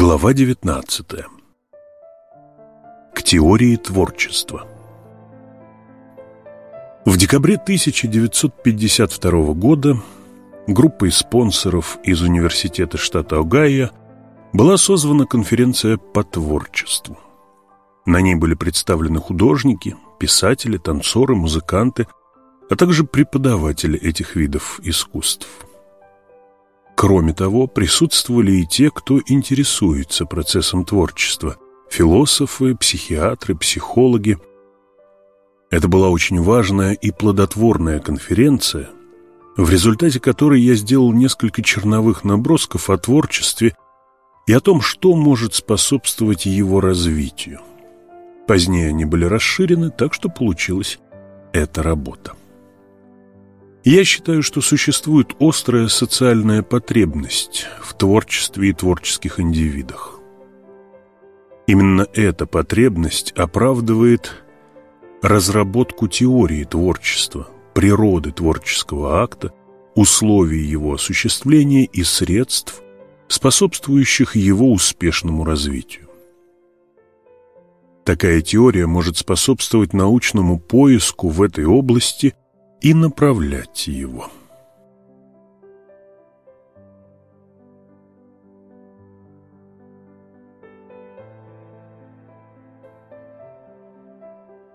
Глава 19. К теории творчества. В декабре 1952 года группой спонсоров из Университета штата Огайо была созвана конференция по творчеству. На ней были представлены художники, писатели, танцоры, музыканты, а также преподаватели этих видов искусств. Кроме того, присутствовали и те, кто интересуется процессом творчества – философы, психиатры, психологи. Это была очень важная и плодотворная конференция, в результате которой я сделал несколько черновых набросков о творчестве и о том, что может способствовать его развитию. Позднее они были расширены, так что получилась эта работа. Я считаю, что существует острая социальная потребность в творчестве и творческих индивидах. Именно эта потребность оправдывает разработку теории творчества, природы творческого акта, условий его осуществления и средств, способствующих его успешному развитию. Такая теория может способствовать научному поиску в этой области и направлять его.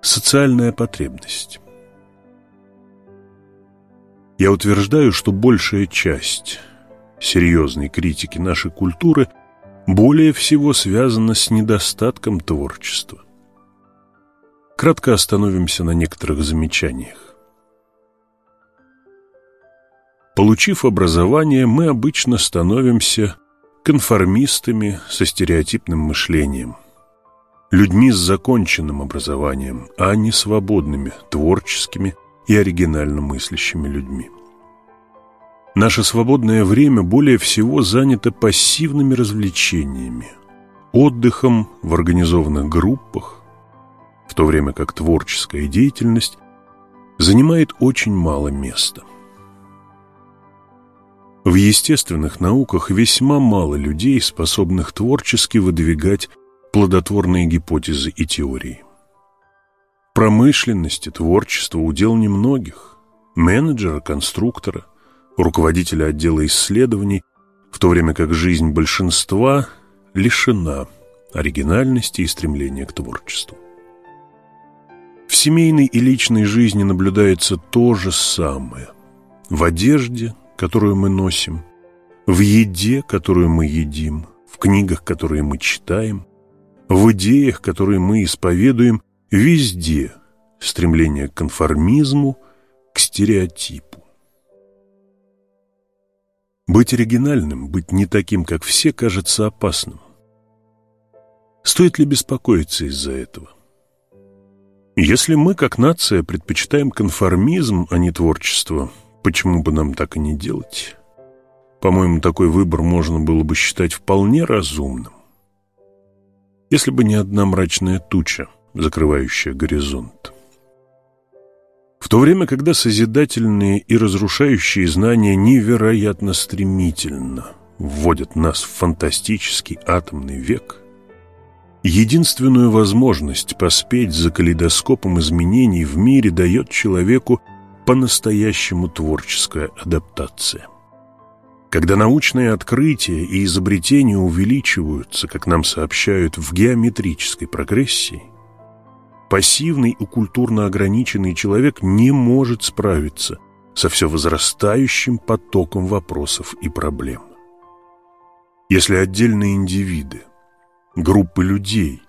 Социальная потребность Я утверждаю, что большая часть серьезной критики нашей культуры более всего связана с недостатком творчества. Кратко остановимся на некоторых замечаниях. Получив образование, мы обычно становимся конформистами со стереотипным мышлением, людьми с законченным образованием, а не свободными, творческими и оригинально мыслящими людьми. Наше свободное время более всего занято пассивными развлечениями, отдыхом в организованных группах, в то время как творческая деятельность занимает очень мало места – в естественных науках весьма мало людей, способных творчески выдвигать плодотворные гипотезы и теории. Промышленности, творчества удел немногих. Менеджера, конструктора, руководителя отдела исследований, в то время как жизнь большинства лишена оригинальности и стремления к творчеству. В семейной и личной жизни наблюдается то же самое. В одежде, которую мы носим, в еде, которую мы едим, в книгах, которые мы читаем, в идеях, которые мы исповедуем, везде стремление к конформизму, к стереотипу. Быть оригинальным, быть не таким, как все, кажется опасным. Стоит ли беспокоиться из-за этого? Если мы, как нация, предпочитаем конформизм, а не творчество – Почему бы нам так и не делать? По-моему, такой выбор можно было бы считать вполне разумным. Если бы не одна мрачная туча, закрывающая горизонт. В то время, когда созидательные и разрушающие знания невероятно стремительно вводят нас в фантастический атомный век, единственную возможность поспеть за калейдоскопом изменений в мире дает человеку по-настоящему творческая адаптация. Когда научные открытия и изобретения увеличиваются, как нам сообщают, в геометрической прогрессии, пассивный и культурно ограниченный человек не может справиться со все возрастающим потоком вопросов и проблем. Если отдельные индивиды, группы людей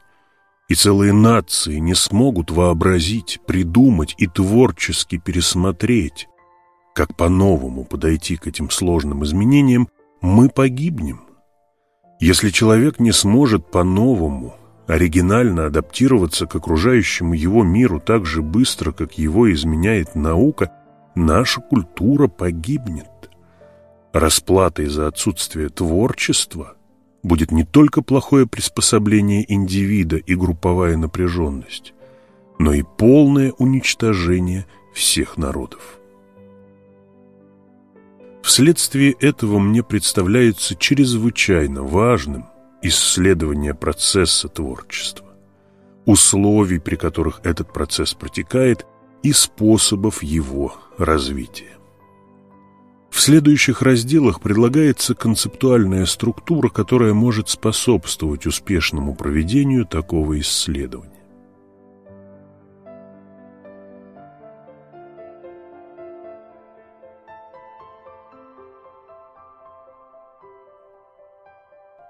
и целые нации не смогут вообразить, придумать и творчески пересмотреть, как по-новому подойти к этим сложным изменениям, мы погибнем. Если человек не сможет по-новому, оригинально адаптироваться к окружающему его миру так же быстро, как его изменяет наука, наша культура погибнет. Расплатой за отсутствие творчества будет не только плохое приспособление индивида и групповая напряженность, но и полное уничтожение всех народов. Вследствие этого мне представляется чрезвычайно важным исследования процесса творчества, условий, при которых этот процесс протекает, и способов его развития. Следующих разделах предлагается концептуальная структура, которая может способствовать успешному проведению такого исследования.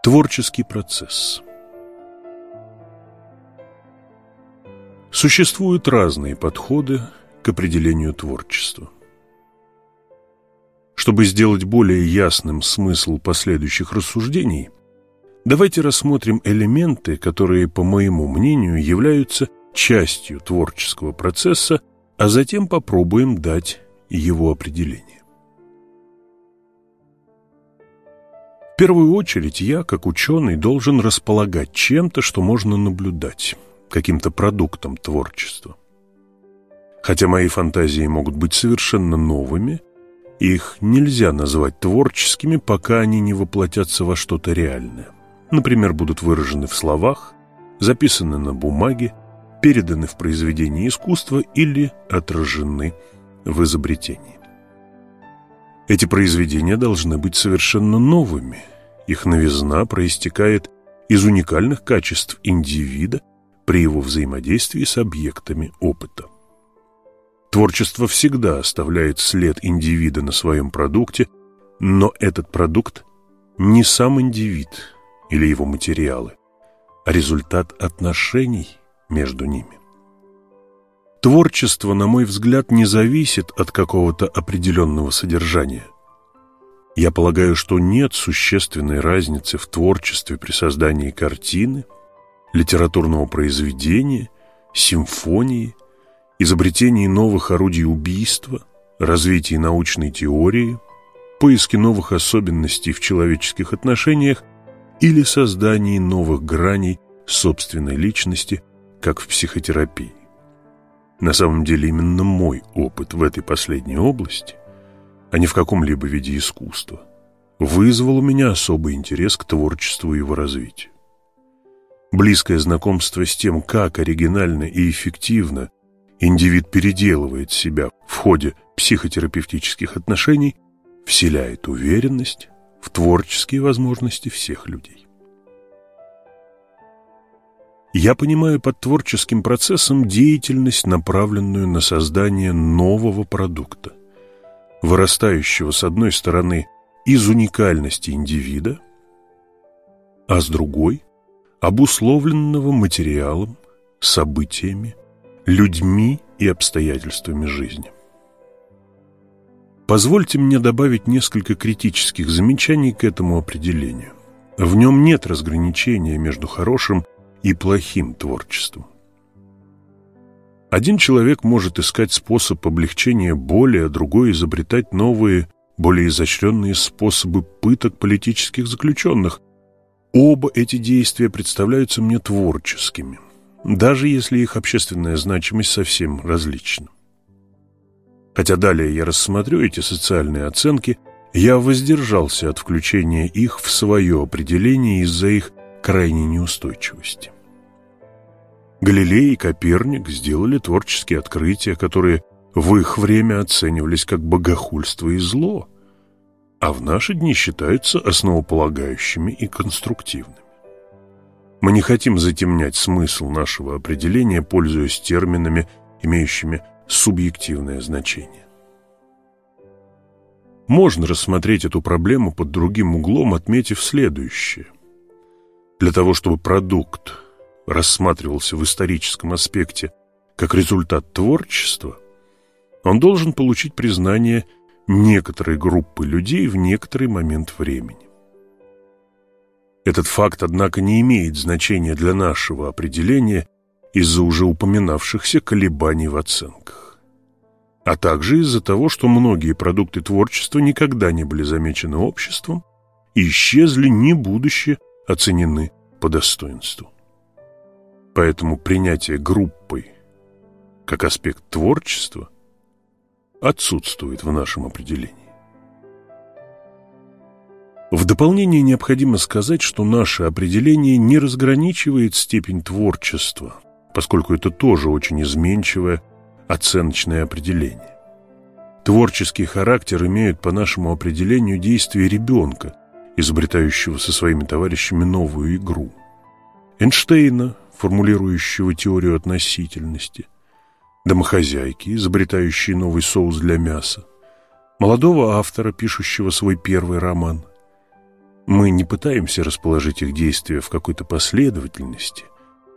Творческий процесс Существуют разные подходы к определению творчества. Чтобы сделать более ясным смысл последующих рассуждений, давайте рассмотрим элементы, которые, по моему мнению, являются частью творческого процесса, а затем попробуем дать его определение. В первую очередь я, как ученый, должен располагать чем-то, что можно наблюдать, каким-то продуктом творчества. Хотя мои фантазии могут быть совершенно новыми, их нельзя назвать творческими, пока они не воплотятся во что-то реальное. Например, будут выражены в словах, записаны на бумаге, переданы в произведении искусства или отражены в изобретении. Эти произведения должны быть совершенно новыми. Их новизна проистекает из уникальных качеств индивида при его взаимодействии с объектами опыта. Творчество всегда оставляет след индивида на своем продукте, но этот продукт не сам индивид или его материалы, а результат отношений между ними. Творчество, на мой взгляд, не зависит от какого-то определенного содержания. Я полагаю, что нет существенной разницы в творчестве при создании картины, литературного произведения, симфонии, изобретении новых орудий убийства, развитии научной теории, поиске новых особенностей в человеческих отношениях или создании новых граней собственной личности, как в психотерапии. На самом деле именно мой опыт в этой последней области, а не в каком-либо виде искусства, вызвал у меня особый интерес к творчеству и его развитию. Близкое знакомство с тем, как оригинально и эффективно индивид переделывает себя в ходе психотерапевтических отношений, вселяет уверенность в творческие возможности всех людей. Я понимаю под творческим процессом деятельность, направленную на создание нового продукта, вырастающего с одной стороны из уникальности индивида, а с другой – обусловленного материалом, событиями, людьми и обстоятельствами жизни. Позвольте мне добавить несколько критических замечаний к этому определению. В нем нет разграничения между хорошим и плохим творчеством. Один человек может искать способ облегчения боли, а другой изобретать новые, более изощренные способы пыток политических заключенных. Оба эти действия представляются мне творческими, даже если их общественная значимость совсем различна. Хотя далее я рассмотрю эти социальные оценки, я воздержался от включения их в свое определение из-за их крайней неустойчивости. Галилей и Коперник сделали творческие открытия, которые в их время оценивались как богохульство и зло, а в наши дни считаются основополагающими и конструктивными. Мы не хотим затемнять смысл нашего определения, пользуясь терминами, имеющими субъективное значение. Можно рассмотреть эту проблему под другим углом, отметив следующее. Для того, чтобы продукт рассматривался в историческом аспекте как результат творчества, он должен получить признание некоторой группы людей в некоторый момент времени. Этот факт, однако, не имеет значения для нашего определения из-за уже упоминавшихся колебаний в оценках, а также из-за того, что многие продукты творчества никогда не были замечены обществом и исчезли, не будучи оценены по достоинству. Поэтому принятие группой как аспект творчества отсутствует в нашем определении. В дополнение необходимо сказать, что наше определение не разграничивает степень творчества, поскольку это тоже очень изменчивое оценочное определение. Творческий характер имеет по нашему определению действие ребенка, изобретающего со своими товарищами новую игру. Эйнштейна, формулирующего теорию относительности, домохозяйки, изобретающей новый соус для мяса, молодого автора, пишущего свой первый роман. Мы не пытаемся расположить их действия в какой-то последовательности,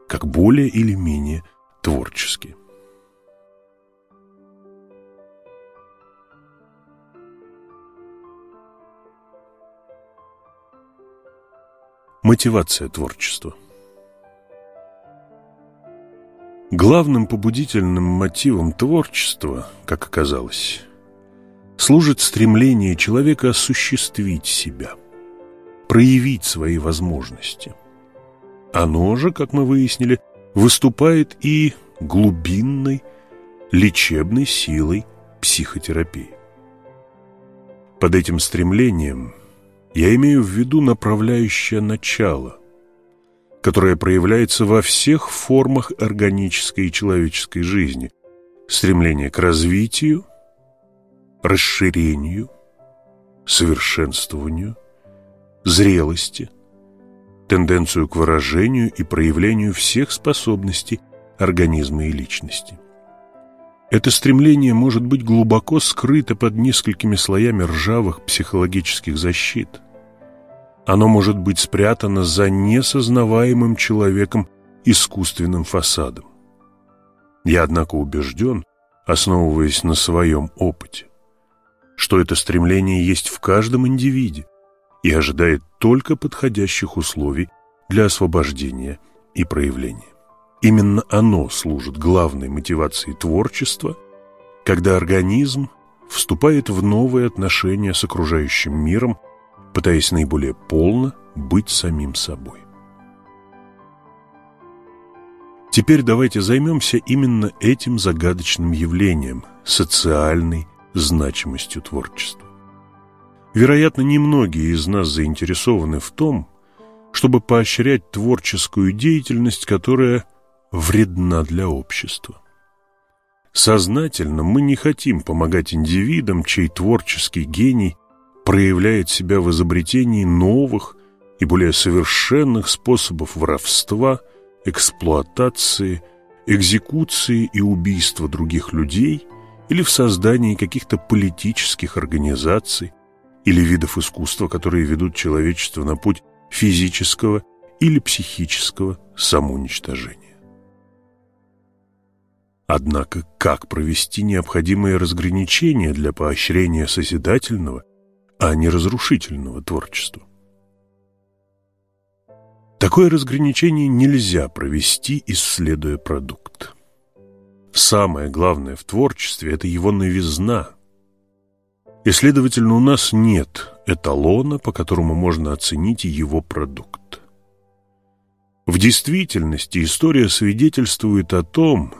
как более или менее творческие. Мотивация творчества Главным побудительным мотивом творчества, как оказалось, служит стремление человека осуществить себя, проявить свои возможности. Оно же, как мы выяснили, выступает и глубинной лечебной силой психотерапии. Под этим стремлением я имею в виду направляющее начало, которое проявляется во всех формах органической и человеческой жизни. Стремление к развитию, расширению, совершенствованию, зрелости, тенденцию к выражению и проявлению всех способностей организма и личности. Это стремление может быть глубоко скрыто под несколькими слоями ржавых психологических защит – оно может быть спрятано за несознаваемым человеком искусственным фасадом. Я, однако, убежден, основываясь на своем опыте, что это стремление есть в каждом индивиде и ожидает только подходящих условий для освобождения и проявления. Именно оно служит главной мотивацией творчества, когда организм вступает в новые отношения с окружающим миром пытаясь наиболее полно быть самим собой. Теперь давайте займемся именно этим загадочным явлением – социальной значимостью творчества. Вероятно, немногие из нас заинтересованы в том, чтобы поощрять творческую деятельность, которая вредна для общества. Сознательно мы не хотим помогать индивидам, чей творческий гений проявляет себя в изобретении новых и более совершенных способов воровства, эксплуатации, экзекуции и убийства других людей или в создании каких-то политических организаций или видов искусства, которые ведут человечество на путь физического или психического самоуничтожения. Однако как провести необходимые разграничения для поощрения созидательного а не разрушительного творчества. Такое разграничение нельзя провести, исследуя продукт. Самое главное в творчестве – это его новизна. И, следовательно, у нас нет эталона, по которому можно оценить его продукт. В действительности история свидетельствует о том,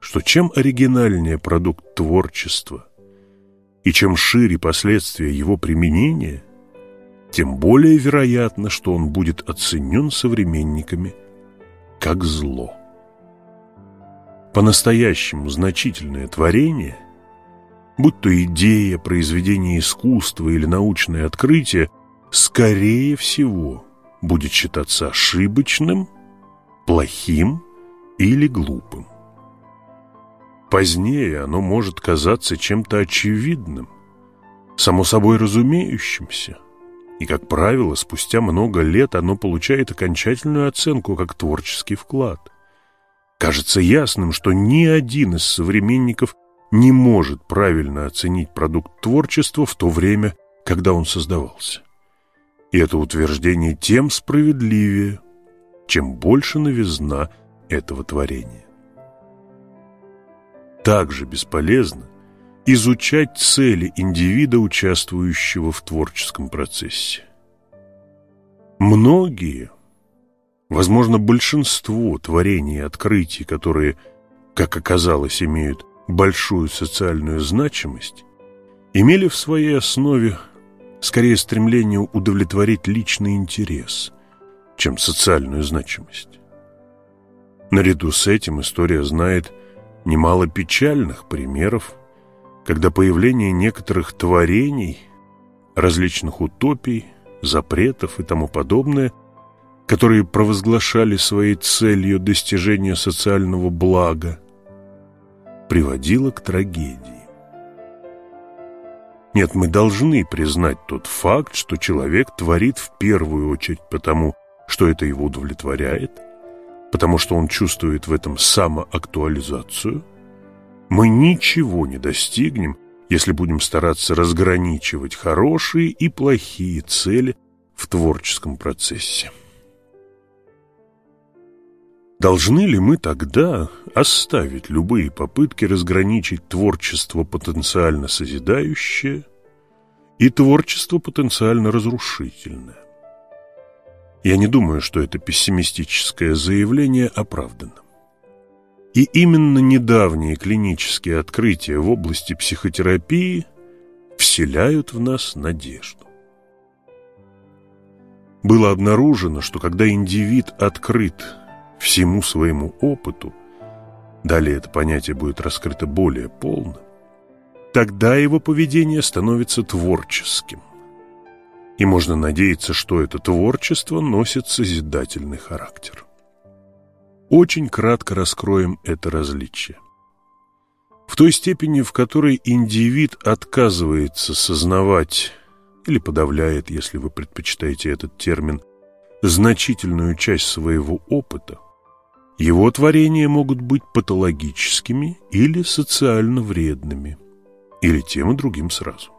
что чем оригинальнее продукт творчества – и чем шире последствия его применения, тем более вероятно, что он будет оценен современниками как зло. По-настоящему значительное творение, будь то идея, произведение искусства или научное открытие, скорее всего будет считаться ошибочным, плохим или глупым. Позднее оно может казаться чем-то очевидным, само собой разумеющимся. И, как правило, спустя много лет оно получает окончательную оценку как творческий вклад. Кажется ясным, что ни один из современников не может правильно оценить продукт творчества в то время, когда он создавался. И это утверждение тем справедливее, чем больше новизна этого творения также бесполезно изучать цели индивида, участвующего в творческом процессе. Многие, возможно, большинство творений и открытий, которые, как оказалось, имеют большую социальную значимость, имели в своей основе скорее стремлению удовлетворить личный интерес, чем социальную значимость. Наряду с этим история знает немало печальных примеров, когда появление некоторых творений, различных утопий, запретов и тому подобное, которые провозглашали своей целью достижение социального блага, приводило к трагедии. Нет, мы должны признать тот факт, что человек творит в первую очередь потому, что это его удовлетворяет, потому что он чувствует в этом самоактуализацию. Мы ничего не достигнем, если будем стараться разграничивать хорошие и плохие цели в творческом процессе. Должны ли мы тогда оставить любые попытки разграничить творчество потенциально созидающее и творчество потенциально разрушительное? Я не думаю, что это пессимистическое заявление оправдано. И именно недавние клинические открытия в области психотерапии вселяют в нас надежду. Было обнаружено, что когда индивид открыт всему своему опыту, далее это понятие будет раскрыто более полно, тогда его поведение становится творческим. И можно надеяться, что это творчество носит созидательный характер. Очень кратко раскроем это различие. В той степени, в которой индивид отказывается сознавать или подавляет, если вы предпочитаете этот термин, значительную часть своего опыта, его творения могут быть патологическими или социально вредными, или тем и другим сразу.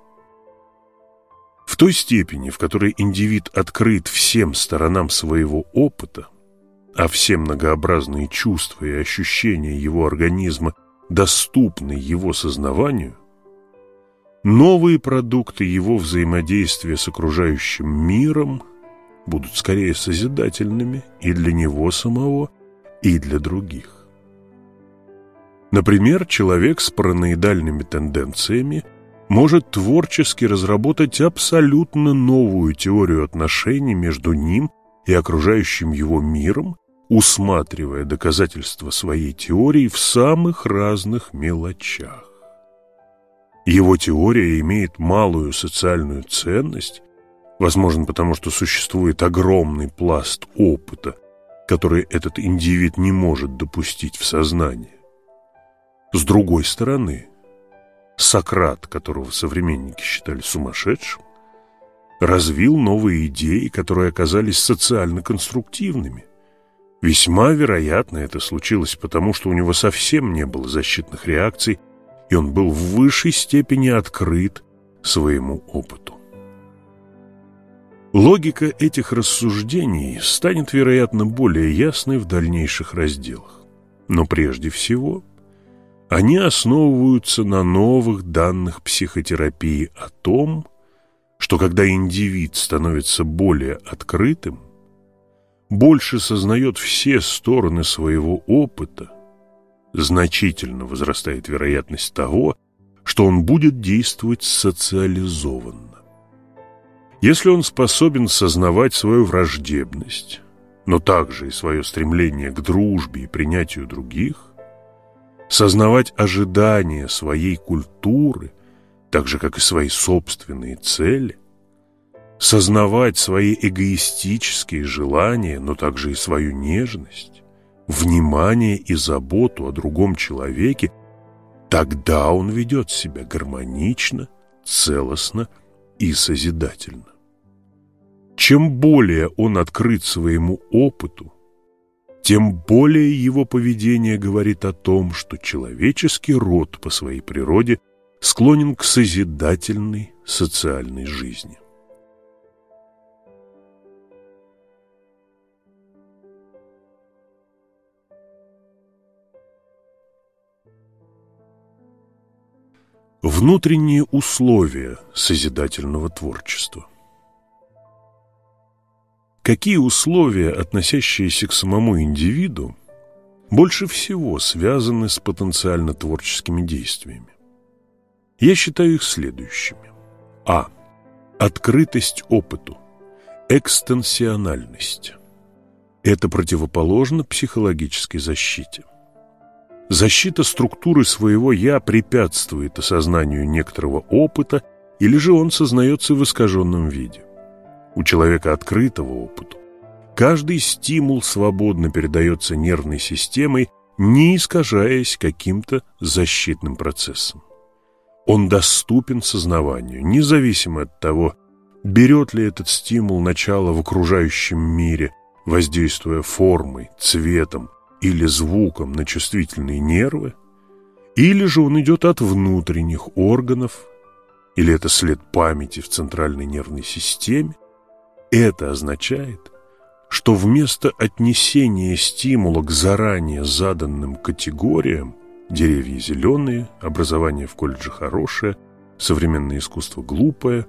В той степени, в которой индивид открыт всем сторонам своего опыта, а все многообразные чувства и ощущения его организма доступны его сознаванию, новые продукты его взаимодействия с окружающим миром будут скорее созидательными и для него самого, и для других. Например, человек с параноидальными тенденциями может творчески разработать абсолютно новую теорию отношений между ним и окружающим его миром, усматривая доказательства своей теории в самых разных мелочах. Его теория имеет малую социальную ценность, возможно, потому что существует огромный пласт опыта, который этот индивид не может допустить в сознание. С другой стороны, Сократ, которого современники считали сумасшедшим, развил новые идеи, которые оказались социально конструктивными. Весьма вероятно это случилось потому, что у него совсем не было защитных реакций, и он был в высшей степени открыт своему опыту. Логика этих рассуждений станет, вероятно, более ясной в дальнейших разделах. Но прежде всего, они основываются на новых данных психотерапии о том, что когда индивид становится более открытым, больше сознает все стороны своего опыта, значительно возрастает вероятность того, что он будет действовать социализованно. Если он способен сознавать свою враждебность, но также и свое стремление к дружбе и принятию других, сознавать ожидания своей культуры, так же, как и свои собственные цели, сознавать свои эгоистические желания, но также и свою нежность, внимание и заботу о другом человеке, тогда он ведет себя гармонично, целостно и созидательно. Чем более он открыт своему опыту, тем более его поведение говорит о том, что человеческий род по своей природе склонен к созидательной социальной жизни. Внутренние условия созидательного творчества Какие условия, относящиеся к самому индивиду, больше всего связаны с потенциально творческими действиями? Я считаю их следующими. А. Открытость опыту, экстенсиональность – это противоположно психологической защите. Защита структуры своего «я» препятствует осознанию некоторого опыта или же он сознается в искаженном виде. У человека открытого опыту каждый стимул свободно передается нервной системой, не искажаясь каким-то защитным процессом. Он доступен сознаванию, независимо от того, берет ли этот стимул начало в окружающем мире, воздействуя формой, цветом или звуком на чувствительные нервы, или же он идет от внутренних органов, или это след памяти в центральной нервной системе, это означает, что вместо отнесения стимула к заранее заданным категориям деревья зеленые, образование в колледже хорошее, современное искусство глупое,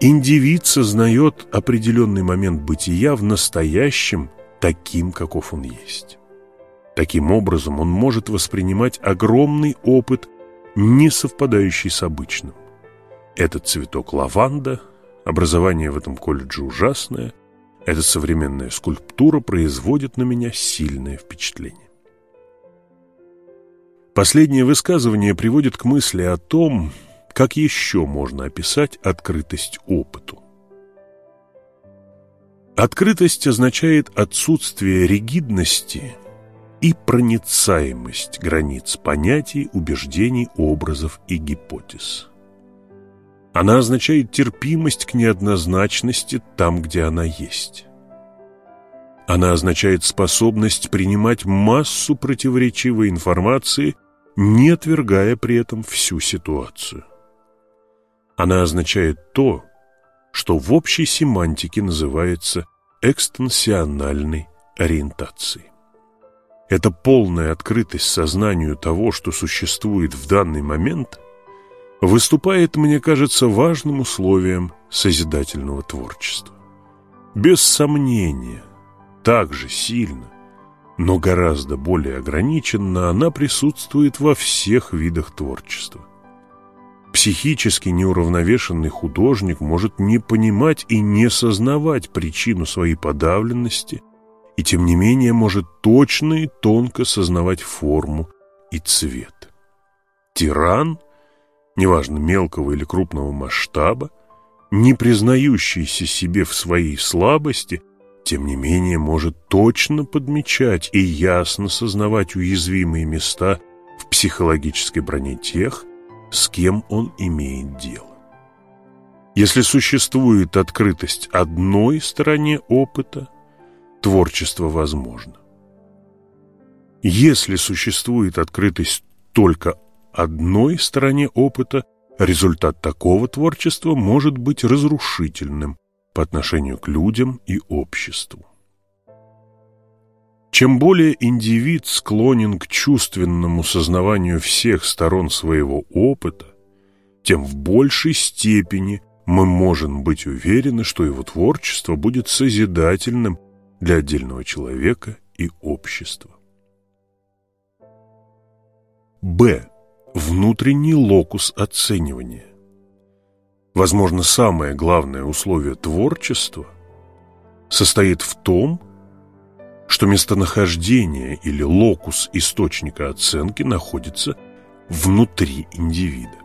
индивид сознает определенный момент бытия в настоящем таким, каков он есть. Таким образом, он может воспринимать огромный опыт, не совпадающий с обычным. Этот цветок лаванда, образование в этом колледже ужасное, эта современная скульптура производит на меня сильное впечатление. Последнее высказывание приводит к мысли о том, как еще можно описать открытость опыту. Открытость означает отсутствие ригидности и проницаемость границ понятий, убеждений, образов и гипотез. Она означает терпимость к неоднозначности там, где она есть. Она означает способность принимать массу противоречивой информации, не отвергая при этом всю ситуацию. Она означает то, что в общей семантике называется экстенсиональной ориентацией. Это полная открытость сознанию того, что существует в данный момент – выступает, мне кажется, важным условием созидательного творчества. Без сомнения, так же сильно, но гораздо более ограниченно она присутствует во всех видах творчества. Психически неуравновешенный художник может не понимать и не сознавать причину своей подавленности и тем не менее может точно и тонко сознавать форму и цвет. Тиран – неважно мелкого или крупного масштаба, не признающийся себе в своей слабости, тем не менее может точно подмечать и ясно сознавать уязвимые места в психологической броне тех, с кем он имеет дело. Если существует открытость одной стороне опыта, творчество возможно. Если существует открытость только одной стороне опыта, результат такого творчества может быть разрушительным по отношению к людям и обществу. Чем более индивид склонен к чувственному сознаванию всех сторон своего опыта, тем в большей степени мы можем быть уверены, что его творчество будет созидательным для отдельного человека и общества. Б внутренний локус оценивания. Возможно, самое главное условие творчества состоит в том, что местонахождение или локус источника оценки находится внутри индивида.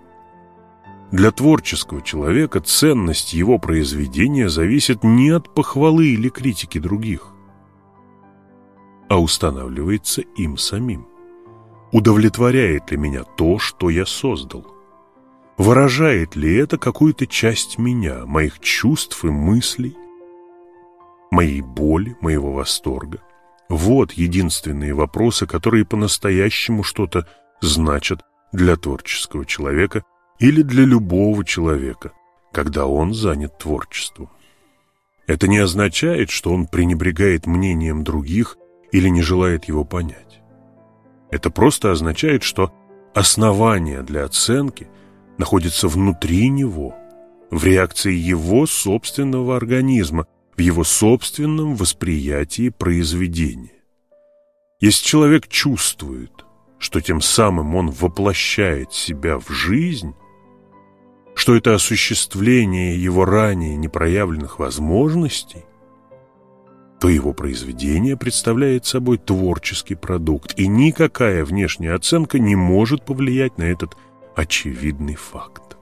Для творческого человека ценность его произведения зависит не от похвалы или критики других, а устанавливается им самим. Удовлетворяет ли меня то, что я создал? Выражает ли это какую-то часть меня, моих чувств и мыслей, моей боли, моего восторга? Вот единственные вопросы, которые по-настоящему что-то значат для творческого человека или для любого человека, когда он занят творчеством. Это не означает, что он пренебрегает мнением других или не желает его понять. Это просто означает, что основание для оценки находится внутри него, в реакции его собственного организма, в его собственном восприятии произведения. Если человек чувствует, что тем самым он воплощает себя в жизнь, что это осуществление его ранее непроявленных возможностей, то его произведение представляет собой творческий продукт, и никакая внешняя оценка не может повлиять на этот очевидный факт.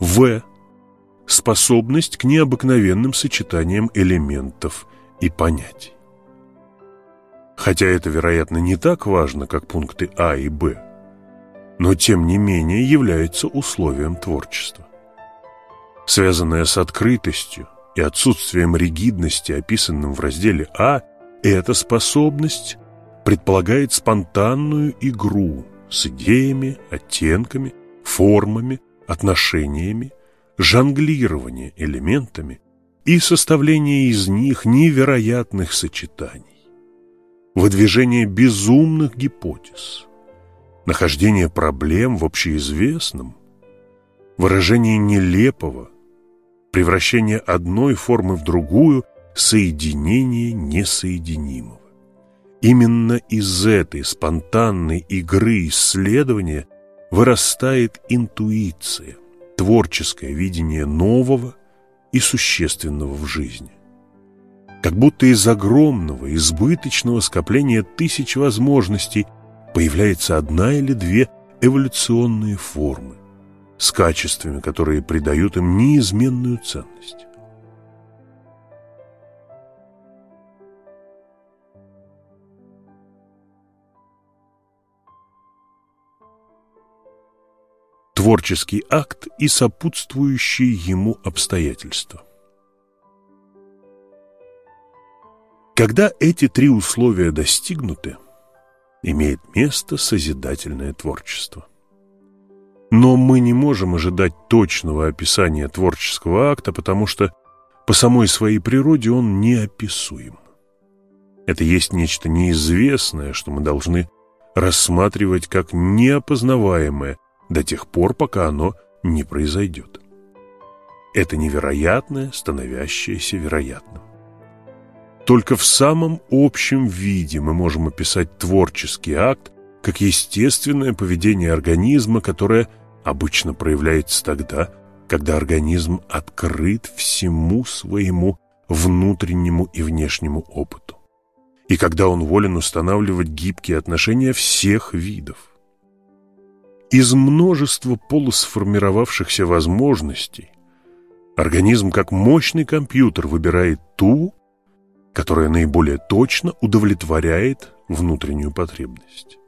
В. Способность к необыкновенным сочетаниям элементов и понятий. Хотя это, вероятно, не так важно, как пункты А и Б, но тем не менее является условием творчества. Связанное с открытостью, и отсутствием ригидности, описанным в разделе А, эта способность предполагает спонтанную игру с идеями, оттенками, формами, отношениями, жонглирование элементами и составление из них невероятных сочетаний, выдвижение безумных гипотез, нахождение проблем в общеизвестном, выражение нелепого, превращение одной формы в другую, соединение несоединимого. Именно из этой спонтанной игры исследования вырастает интуиция, творческое видение нового и существенного в жизни. Как будто из огромного, избыточного скопления тысяч возможностей появляется одна или две эволюционные формы, с качествами, которые придают им неизменную ценность. Творческий акт и сопутствующие ему обстоятельства. Когда эти три условия достигнуты, имеет место созидательное творчество. Но мы не можем ожидать точного описания творческого акта, потому что по самой своей природе он неописуем. Это есть нечто неизвестное, что мы должны рассматривать как неопознаваемое до тех пор, пока оно не произойдет. Это невероятное, становящееся вероятным. Только в самом общем виде мы можем описать творческий акт как естественное поведение организма, которое обычно проявляется тогда, когда организм открыт всему своему внутреннему и внешнему опыту, и когда он волен устанавливать гибкие отношения всех видов. Из множества полусформировавшихся возможностей организм как мощный компьютер выбирает ту, которая наиболее точно удовлетворяет внутреннюю потребность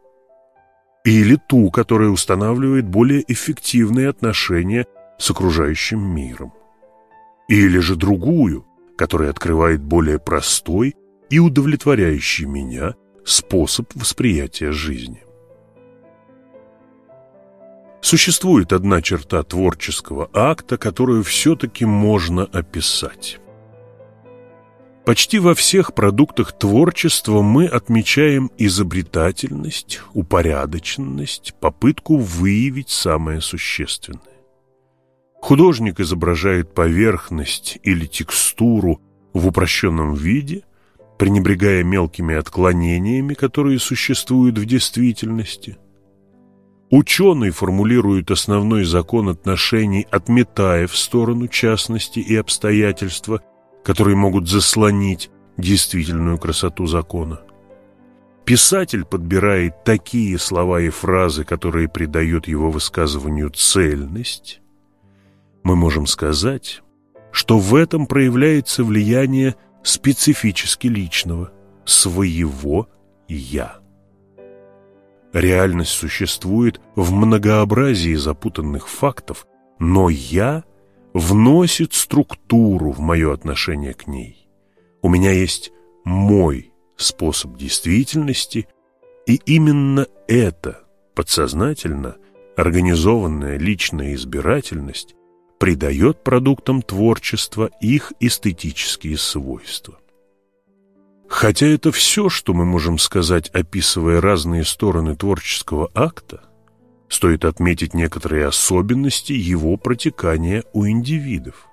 или ту, которая устанавливает более эффективные отношения с окружающим миром, или же другую, которая открывает более простой и удовлетворяющий меня способ восприятия жизни. Существует одна черта творческого акта, которую все-таки можно описать. Почти во всех продуктах творчества мы отмечаем изобретательность, упорядоченность, попытку выявить самое существенное. Художник изображает поверхность или текстуру в упрощенном виде, пренебрегая мелкими отклонениями, которые существуют в действительности. Ученый формулирует основной закон отношений, отметая в сторону частности и обстоятельства – которые могут заслонить действительную красоту закона. Писатель подбирает такие слова и фразы, которые придают его высказыванию цельность. Мы можем сказать, что в этом проявляется влияние специфически личного, своего «я». Реальность существует в многообразии запутанных фактов, но «я» вносит структуру в мое отношение к ней. У меня есть мой способ действительности, и именно это подсознательно организованная личная избирательность придает продуктам творчества их эстетические свойства. Хотя это все, что мы можем сказать, описывая разные стороны творческого акта, стоит отметить некоторые особенности его протекания у индивидов.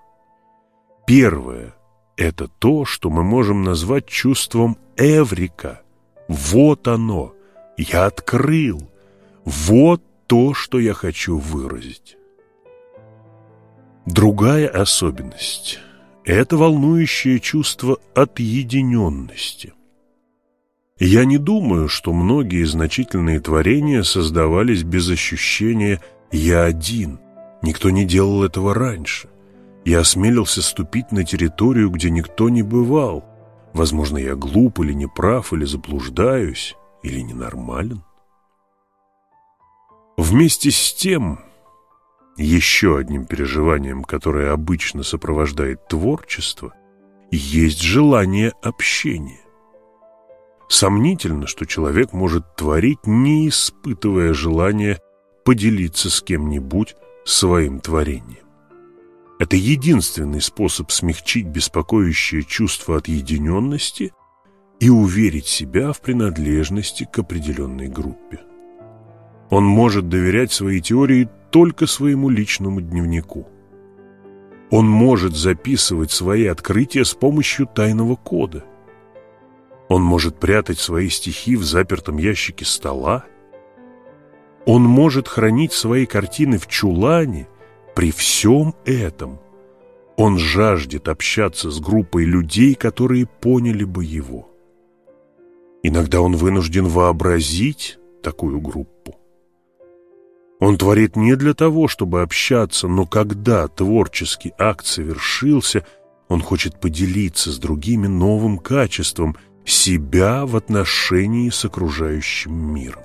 Первое – это то, что мы можем назвать чувством эврика. Вот оно, я открыл, вот то, что я хочу выразить. Другая особенность – это волнующее чувство отъединенности. Я не думаю, что многие значительные творения создавались без ощущения «я один», никто не делал этого раньше. Я осмелился ступить на территорию, где никто не бывал. Возможно, я глуп или неправ, или заблуждаюсь, или ненормален. Вместе с тем, еще одним переживанием, которое обычно сопровождает творчество, есть желание общения. Сомнительно, что человек может творить, не испытывая желания поделиться с кем-нибудь своим творением. Это единственный способ смягчить беспокоящее чувство отъединенности и уверить себя в принадлежности к определенной группе. Он может доверять своей теории только своему личному дневнику. Он может записывать свои открытия с помощью тайного кода. Он может прятать свои стихи в запертом ящике стола. Он может хранить свои картины в чулане. При всем этом он жаждет общаться с группой людей, которые поняли бы его. Иногда он вынужден вообразить такую группу. Он творит не для того, чтобы общаться, но когда творческий акт совершился, он хочет поделиться с другими новым качеством себя в отношении с окружающим миром.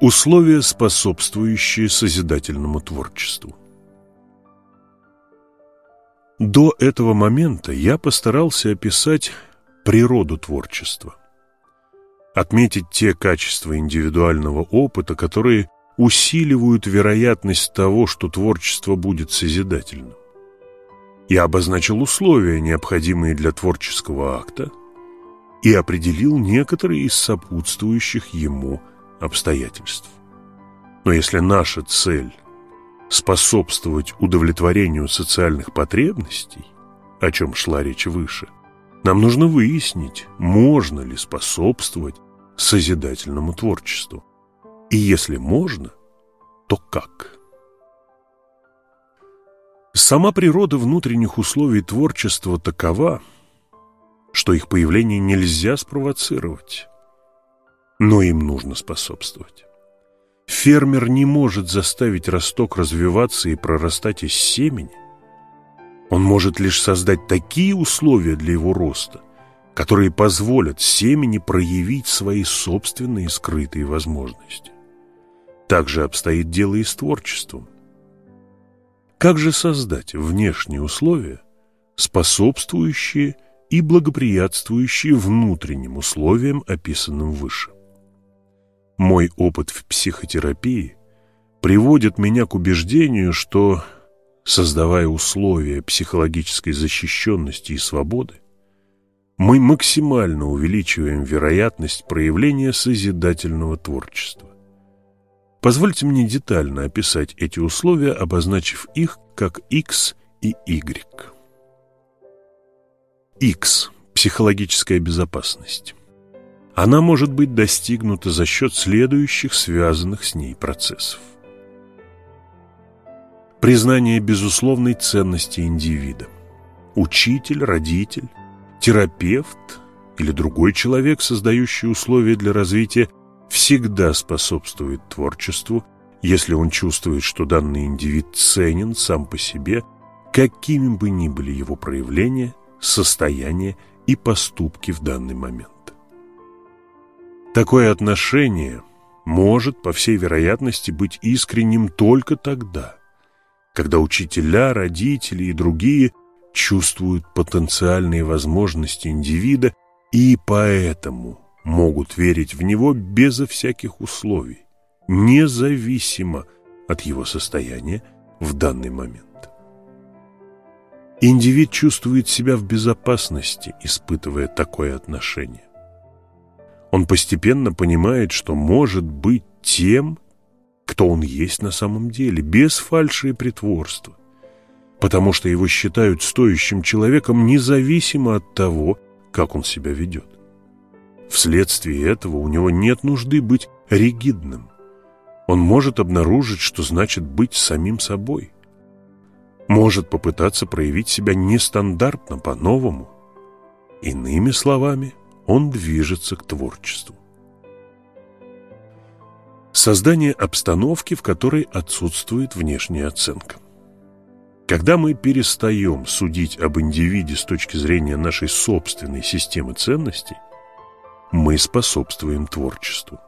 Условия, способствующие созидательному творчеству. До этого момента я постарался описать природу творчества, отметить те качества индивидуального опыта, которые усиливают вероятность того, что творчество будет созидательным. Я обозначил условия, необходимые для творческого акта, и определил некоторые из сопутствующих ему обстоятельств. Но если наша цель способствовать удовлетворению социальных потребностей, о чем шла речь выше, нам нужно выяснить, можно ли способствовать созидательному творчеству. И если можно, то как? Сама природа внутренних условий творчества такова, что их появление нельзя спровоцировать, но им нужно способствовать. Фермер не может заставить росток развиваться и прорастать из семени. Он может лишь создать такие условия для его роста, которые позволят семени проявить свои собственные скрытые возможности. Так же обстоит дело и с творчеством. Как же создать внешние условия, способствующие и благоприятствующие внутренним условиям, описанным выше? Мой опыт в психотерапии приводит меня к убеждению, что, создавая условия психологической защищенности и свободы, мы максимально увеличиваем вероятность проявления созидательного творчества. Позвольте мне детально описать эти условия, обозначив их как X и Y. X – психологическая безопасность. Она может быть достигнута за счет следующих связанных с ней процессов. Признание безусловной ценности индивида. Учитель, родитель, терапевт или другой человек, создающий условия для развития, всегда способствует творчеству, если он чувствует, что данный индивид ценен сам по себе, какими бы ни были его проявления, состояния и поступки в данный момент. Такое отношение может, по всей вероятности, быть искренним только тогда, когда учителя, родители и другие чувствуют потенциальные возможности индивида и поэтому могут верить в него безо всяких условий, независимо от его состояния в данный момент. Индивид чувствует себя в безопасности, испытывая такое отношение. Он постепенно понимает, что может быть тем, кто он есть на самом деле, без фальши и притворства, потому что его считают стоящим человеком независимо от того, как он себя ведет. Вследствие этого у него нет нужды быть ригидным. Он может обнаружить, что значит быть самим собой. Может попытаться проявить себя нестандартно, по-новому. Иными словами, он движется к творчеству. Создание обстановки, в которой отсутствует внешняя оценка. Когда мы перестаем судить об индивиде с точки зрения нашей собственной системы ценностей, мы способствуем творчеству.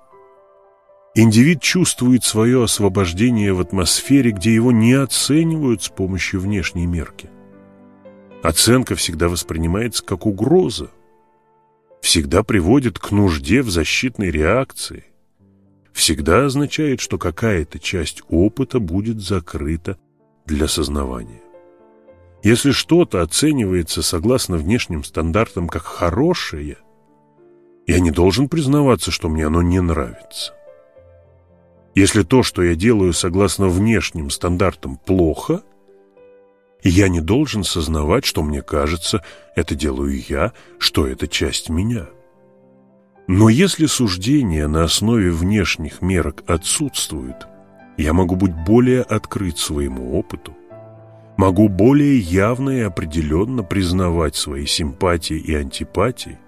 Индивид чувствует свое освобождение в атмосфере, где его не оценивают с помощью внешней мерки. Оценка всегда воспринимается как угроза, всегда приводит к нужде в защитной реакции, всегда означает, что какая-то часть опыта будет закрыта для сознавания. Если что-то оценивается согласно внешним стандартам как хорошее, я не должен признаваться, что мне оно не нравится. Если то, что я делаю согласно внешним стандартам, плохо, я не должен сознавать, что мне кажется, это делаю я, что это часть меня. Но если суждения на основе внешних мерок отсутствуют – я могу быть более открыт своему опыту, могу более явно и определенно признавать свои симпатии и антипатии,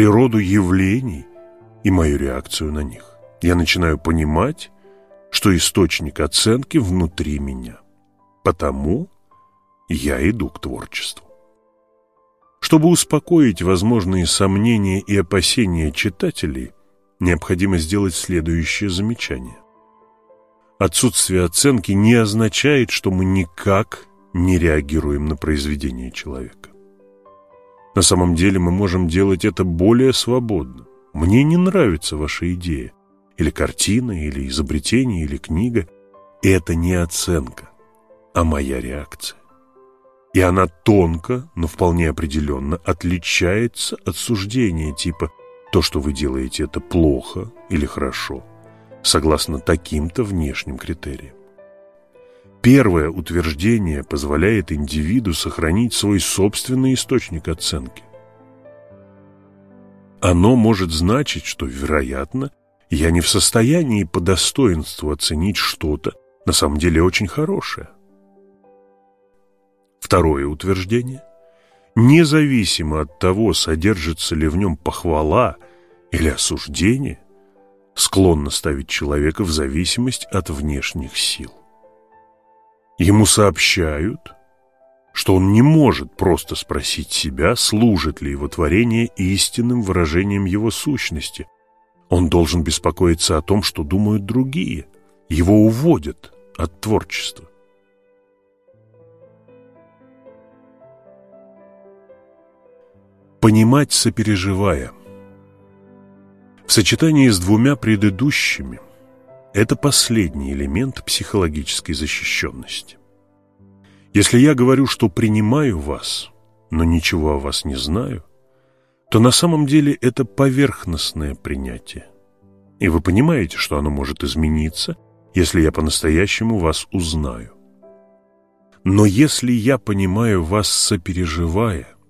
природу явлений и мою реакцию на них. Я начинаю понимать, что источник оценки внутри меня. Потому я иду к творчеству. Чтобы успокоить возможные сомнения и опасения читателей, необходимо сделать следующее замечание. Отсутствие оценки не означает, что мы никак не реагируем на произведение человека. На самом деле мы можем делать это более свободно. Мне не нравится ваша идея, или картина, или изобретение, или книга. Это не оценка, а моя реакция. И она тонко, но вполне определенно отличается от суждения типа «то, что вы делаете, это плохо или хорошо» согласно таким-то внешним критериям. Первое утверждение позволяет индивиду сохранить свой собственный источник оценки. Оно может значить, что, вероятно, я не в состоянии по достоинству оценить что-то, на самом деле очень хорошее. Второе утверждение. Независимо от того, содержится ли в нем похвала или осуждение – склонно ставить человека в зависимость от внешних сил. Ему сообщают, что он не может просто спросить себя, служит ли его творение истинным выражением его сущности. Он должен беспокоиться о том, что думают другие. Его уводят от творчества. Понимать сопереживая – в сочетании с двумя предыдущими это последний элемент психологической защищенности. Если я говорю, что принимаю вас, но ничего о вас не знаю, то на самом деле это поверхностное принятие. И вы понимаете, что оно может измениться, если я по-настоящему вас узнаю. Но если я понимаю вас сопереживая –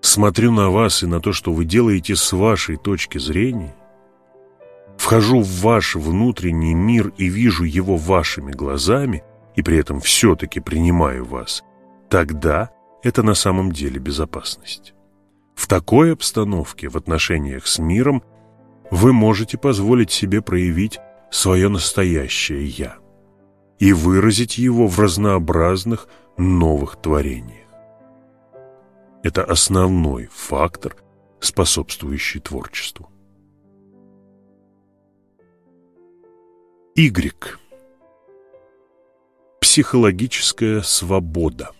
смотрю на вас и на то, что вы делаете с вашей точки зрения, вхожу в ваш внутренний мир и вижу его вашими глазами, и при этом все-таки принимаю вас, тогда это на самом деле безопасность. В такой обстановке в отношениях с миром вы можете позволить себе проявить свое настоящее «я» и выразить его в разнообразных новых творениях. Это основной фактор, способствующий творчеству. Y. Психологическая свобода.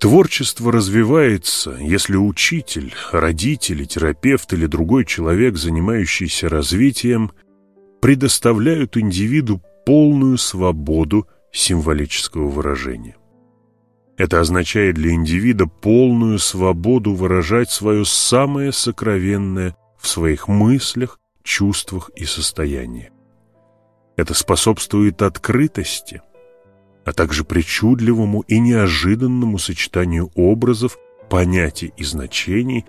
Творчество развивается, если учитель, родители, терапевт или другой человек, занимающийся развитием, предоставляют индивиду полную свободу символического выражения. Это означает для индивида полную свободу выражать свое самое сокровенное в своих мыслях, чувствах и состояниях. Это способствует открытости, а также причудливому и неожиданному сочетанию образов понятий и значений,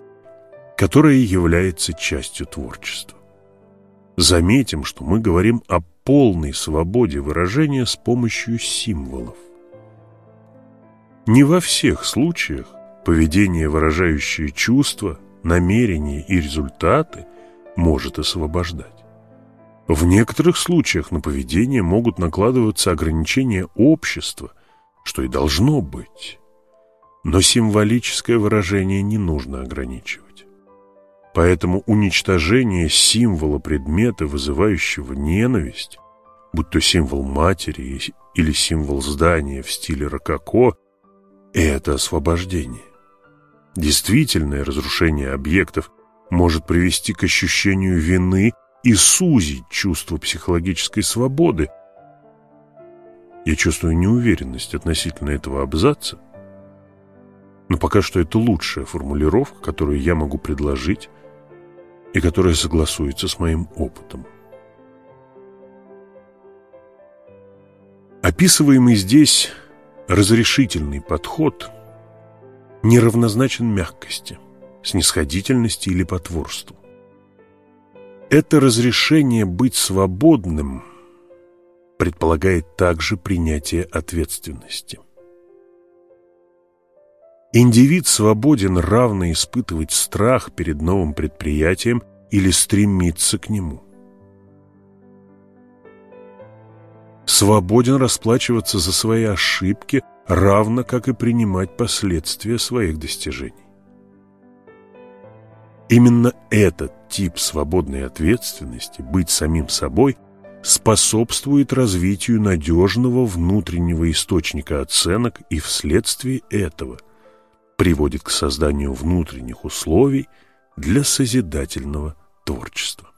которое является частью творчества. Заметим, что мы говорим о полной свободе выражения с помощью символов. Не во всех случаях поведение, выражающее чувства, намерения и результаты, может освобождать. В некоторых случаях на поведение могут накладываться ограничения общества, что и должно быть. Но символическое выражение не нужно ограничивать. Поэтому уничтожение символа предмета, вызывающего ненависть, будь то символ матери или символ здания в стиле рококо, это освобождение. Действительное разрушение объектов может привести к ощущению вины и сузить чувство психологической свободы. Я чувствую неуверенность относительно этого абзаца, но пока что это лучшая формулировка, которую я могу предложить и которая согласуется с моим опытом. Описываемый здесь разрешительный подход неравнозначен мягкости, снисходительности или потворству. Это разрешение быть свободным предполагает также принятие ответственности. Индивид свободен равно испытывать страх перед новым предприятием или стремиться к нему. Свободен расплачиваться за свои ошибки, равно как и принимать последствия своих достижений. Именно этот тип свободной ответственности, быть самим собой, способствует развитию надежного внутреннего источника оценок и вследствие этого – приводит к созданию внутренних условий для созидательного творчества.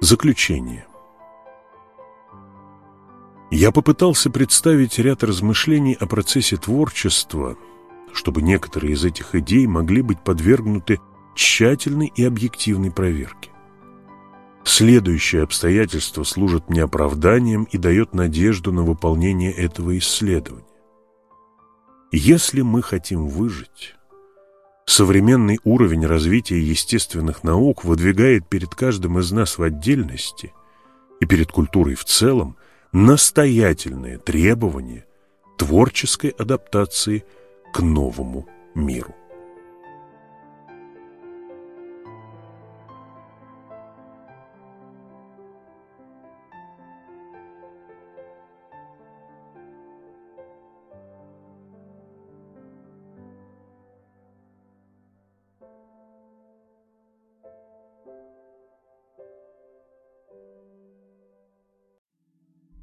Заключение. Я попытался представить ряд размышлений о процессе творчества, чтобы некоторые из этих идей могли быть подвергнуты тщательной и объективной проверке. Следующее обстоятельство служит мне оправданием и дает надежду на выполнение этого исследования. Если мы хотим выжить, современный уровень развития естественных наук выдвигает перед каждым из нас в отдельности и перед культурой в целом настоятельное требование творческой адаптации к новому миру.